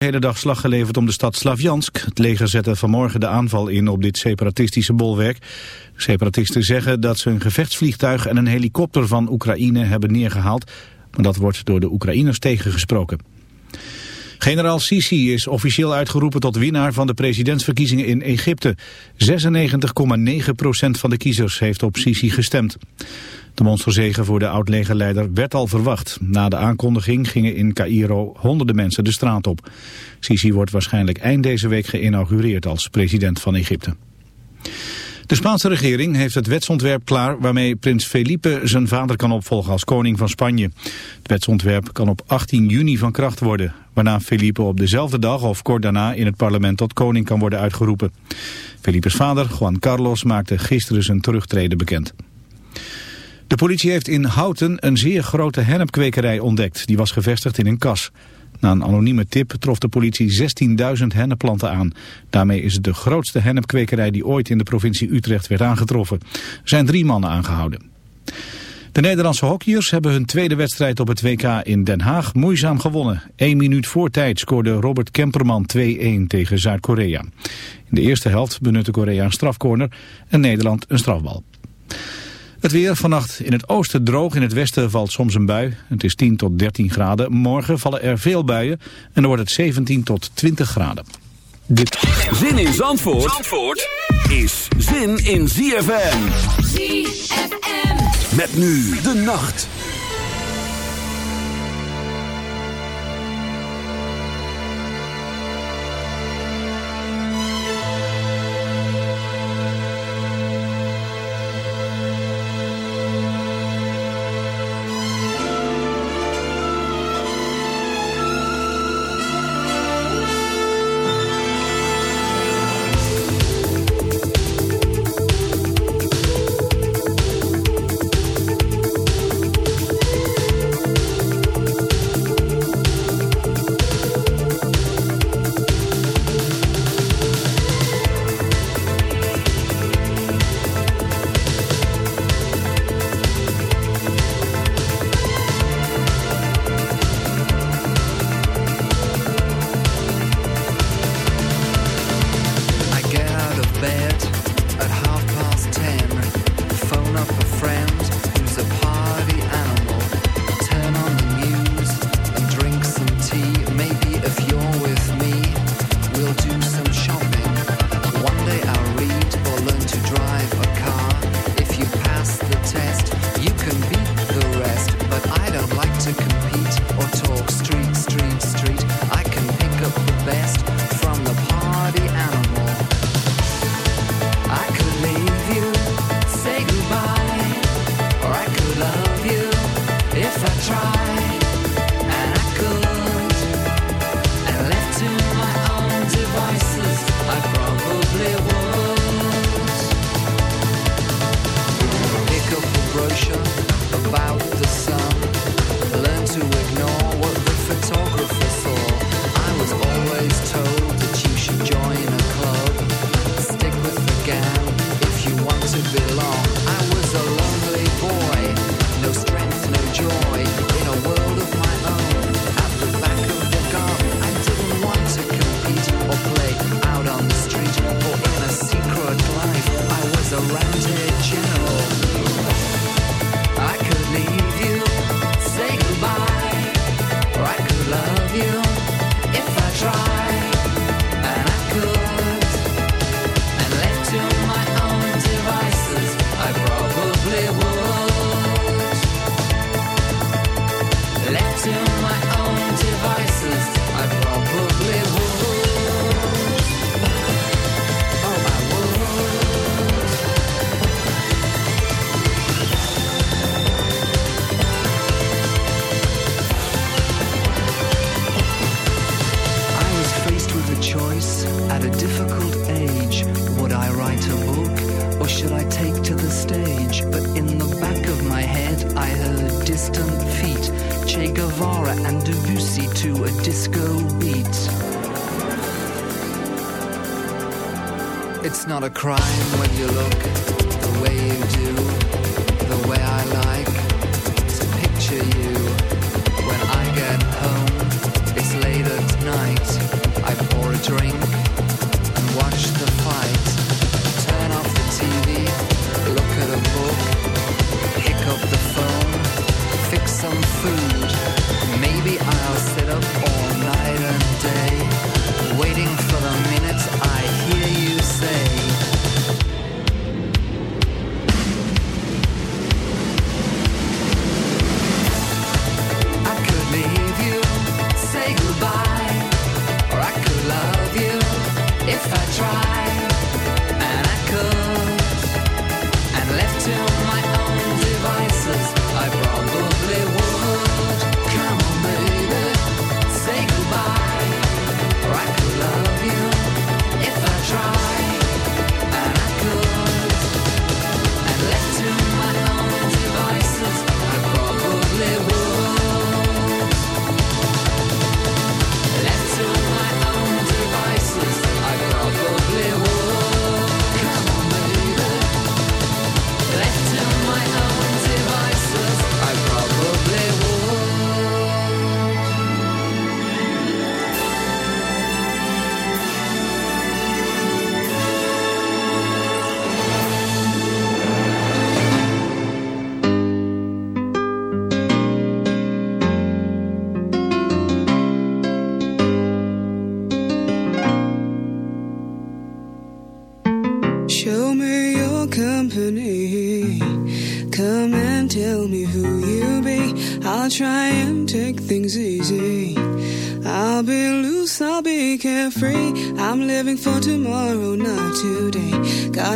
de hele dag slag geleverd om de stad Slavjansk. Het leger zette vanmorgen de aanval in op dit separatistische bolwerk. Separatisten zeggen dat ze een gevechtsvliegtuig en een helikopter van Oekraïne hebben neergehaald. Maar dat wordt door de Oekraïners tegengesproken. Generaal Sisi is officieel uitgeroepen tot winnaar van de presidentsverkiezingen in Egypte. 96,9% van de kiezers heeft op Sisi gestemd. De monsterzege voor de oud-legerleider werd al verwacht. Na de aankondiging gingen in Cairo honderden mensen de straat op. Sisi wordt waarschijnlijk eind deze week geïnaugureerd als president van Egypte. De Spaanse regering heeft het wetsontwerp klaar waarmee prins Felipe zijn vader kan opvolgen als koning van Spanje. Het wetsontwerp kan op 18 juni van kracht worden, waarna Felipe op dezelfde dag of kort daarna in het parlement tot koning kan worden uitgeroepen. Felipes vader, Juan Carlos, maakte gisteren zijn terugtreden bekend. De politie heeft in Houten een zeer grote hennepkwekerij ontdekt. Die was gevestigd in een kas. Na een anonieme tip trof de politie 16.000 hennepplanten aan. Daarmee is het de grootste hennepkwekerij die ooit in de provincie Utrecht werd aangetroffen. Er zijn drie mannen aangehouden. De Nederlandse hockeyers hebben hun tweede wedstrijd op het WK in Den Haag moeizaam gewonnen. Eén minuut voor tijd scoorde Robert Kemperman 2-1 tegen Zuid-Korea. In de eerste helft benutte Korea een strafcorner en Nederland een strafbal. Het weer vannacht in het oosten droog, in het westen valt soms een bui. Het is 10 tot 13 graden. Morgen vallen er veel buien en dan wordt het 17 tot 20 graden. Dit... Zin in Zandvoort, Zandvoort is zin in ZFM. ZFM. Met nu de nacht.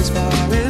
as far as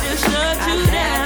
still shut you down.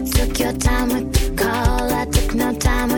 took your time with the call. I took no time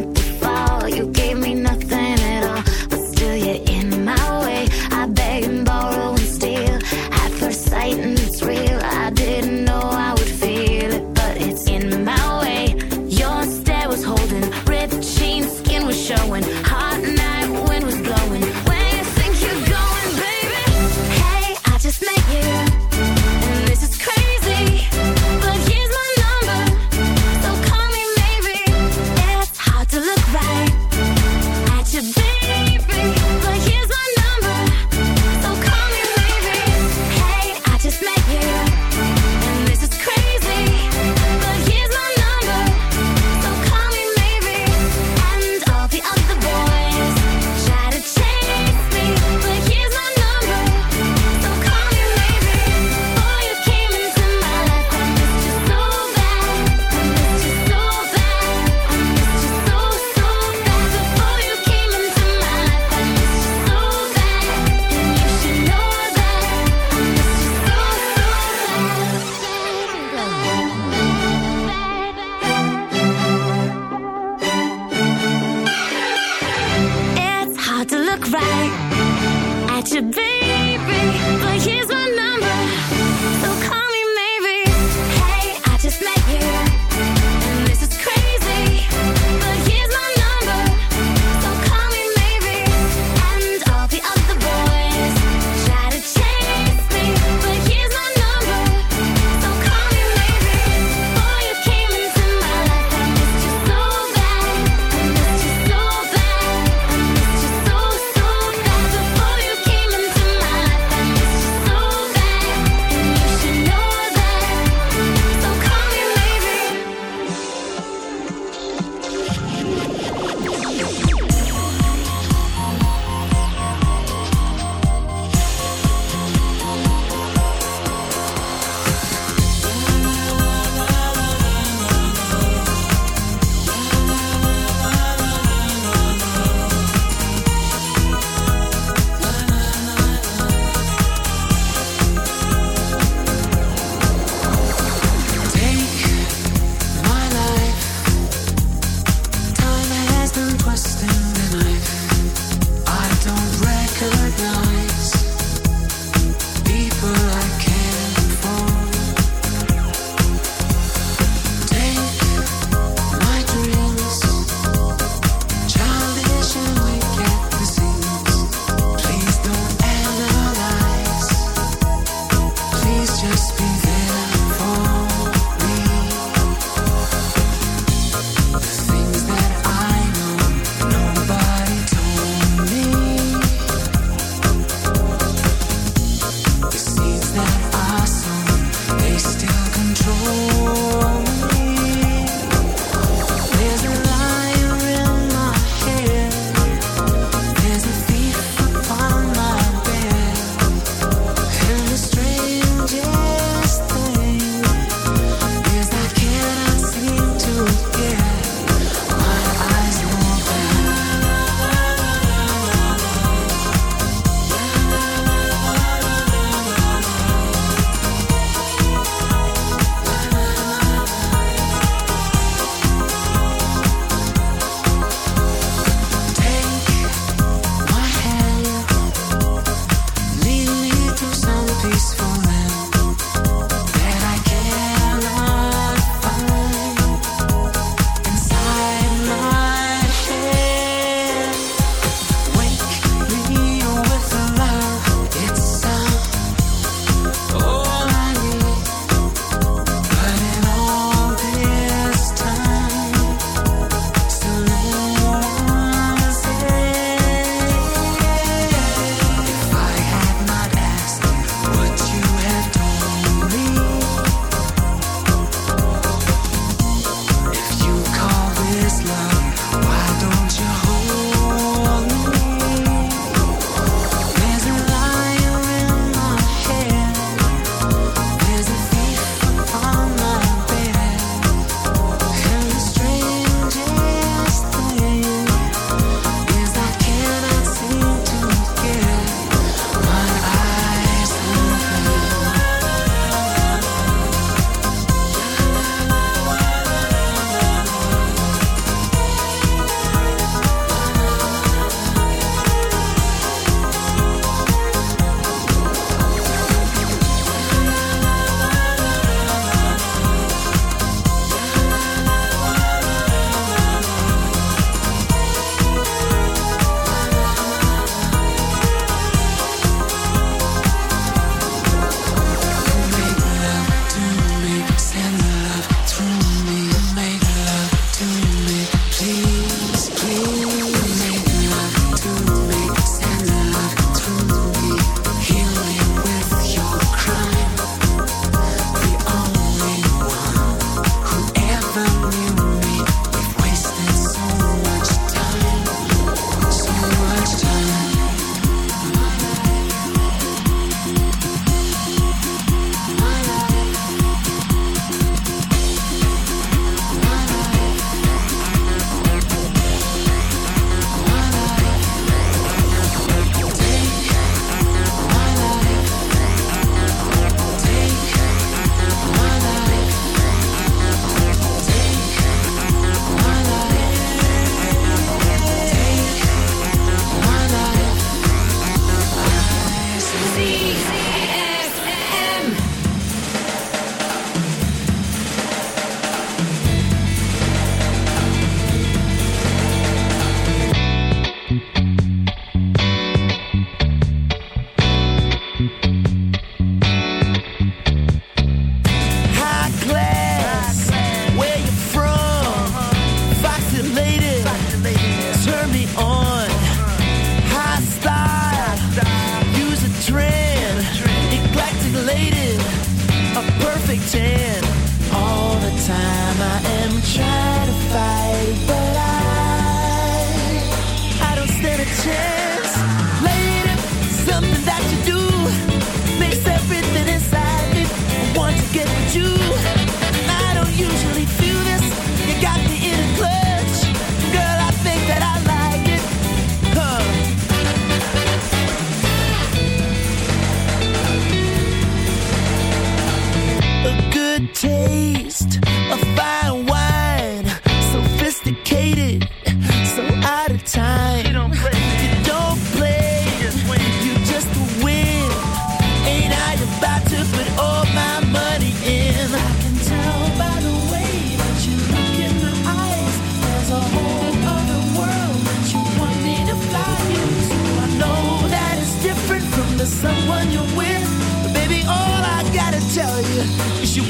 taste, a fine wine,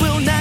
will now.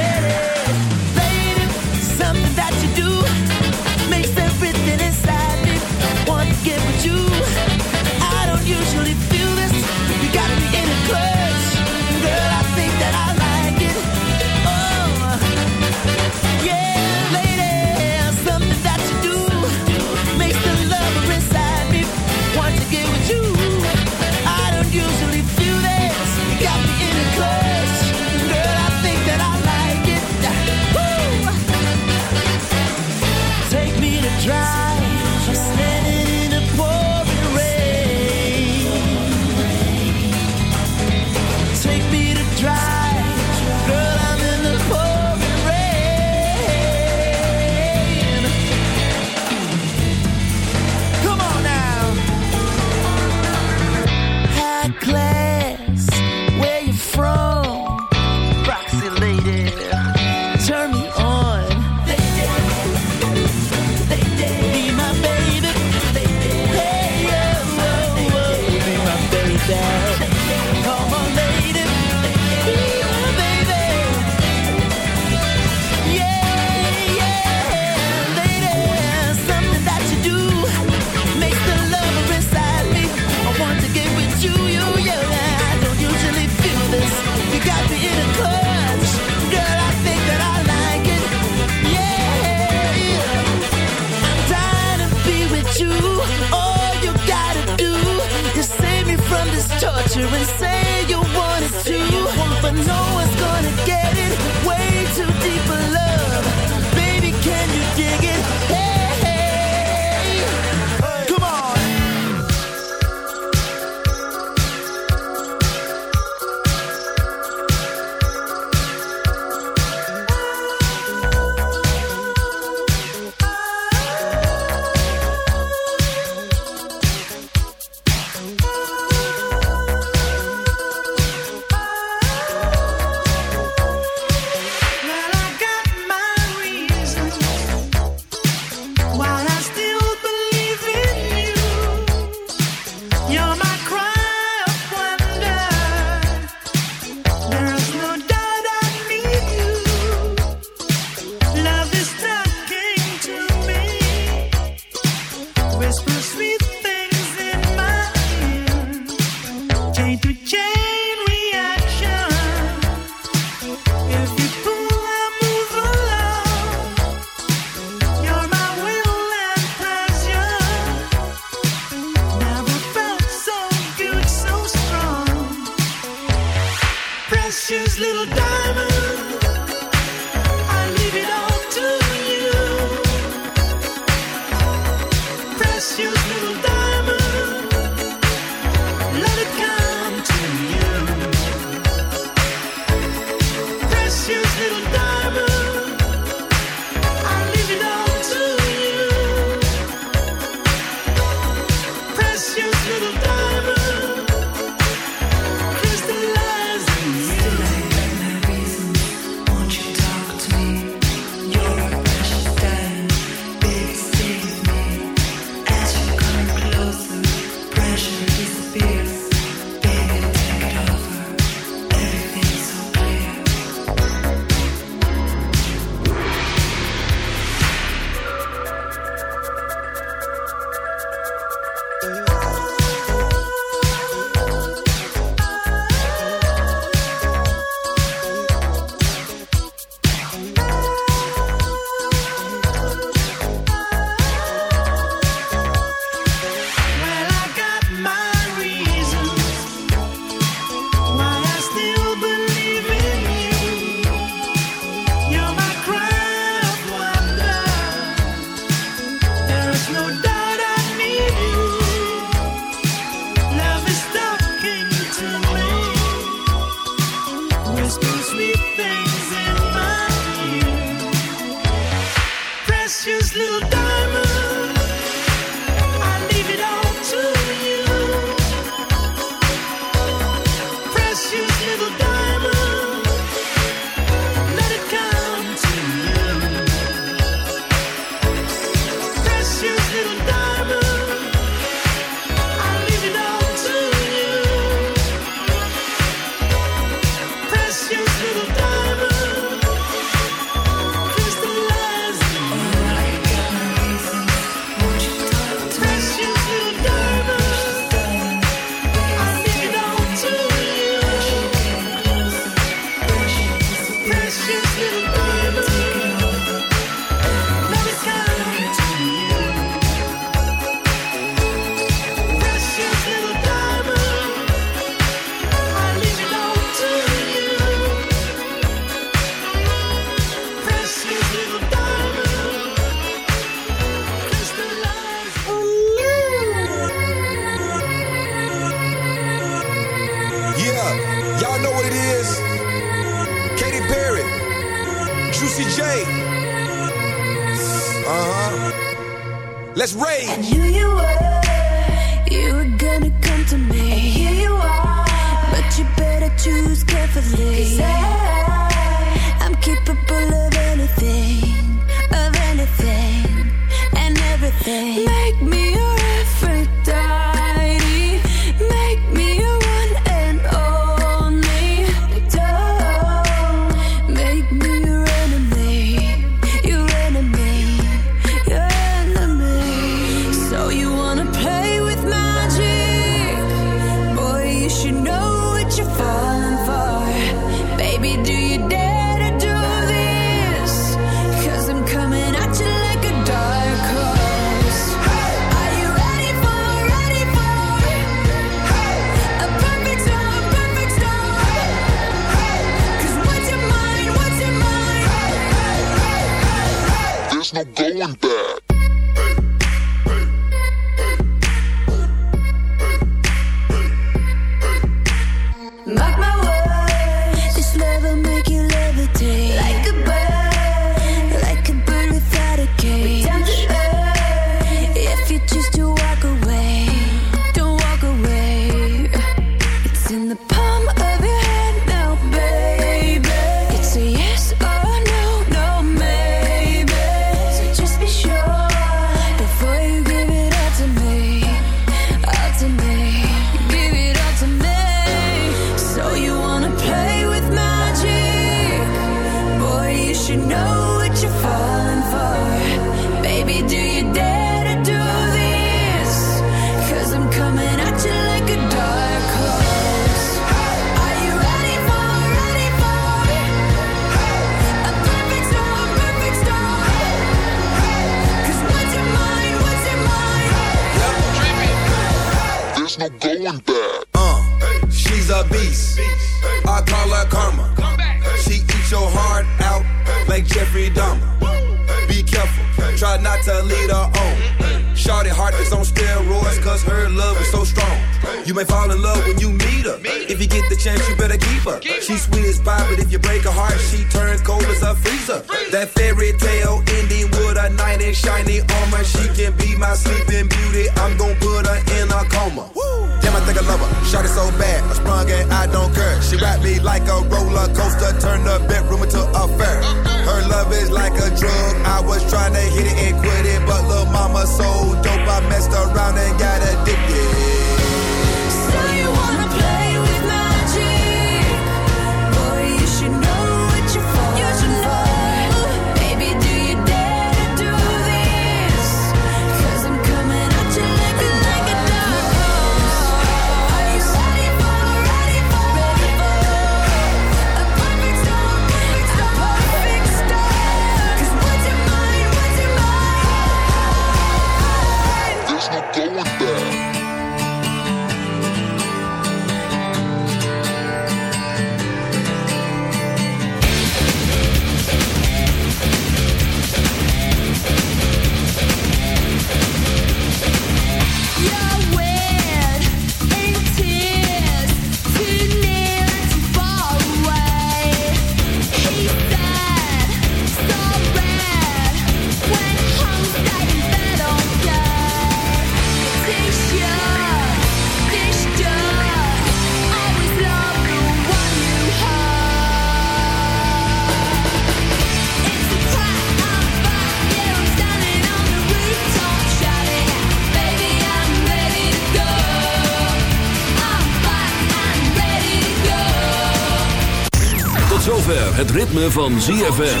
ritme van ZFM.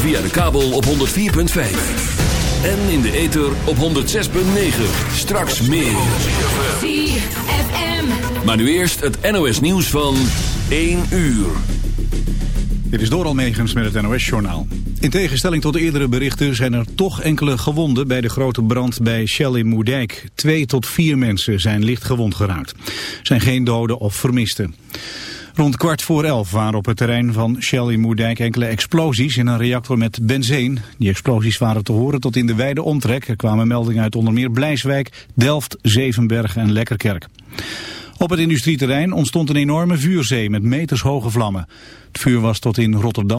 Via de kabel op 104.5. En in de ether op 106.9. Straks meer. Maar nu eerst het NOS nieuws van 1 uur. Dit is Doral Megens met het NOS-journaal. In tegenstelling tot eerdere berichten zijn er toch enkele gewonden... bij de grote brand bij Shell in Moerdijk. Twee tot vier mensen zijn licht gewond geraakt. zijn geen doden of vermisten. Rond kwart voor elf waren op het terrein van Shell in Moerdijk enkele explosies in een reactor met benzeen. Die explosies waren te horen tot in de wijde omtrek. Er kwamen meldingen uit onder meer Blijswijk, Delft, Zevenberg en Lekkerkerk. Op het industrieterrein ontstond een enorme vuurzee met metershoge vlammen. Het vuur was tot in Rotterdam.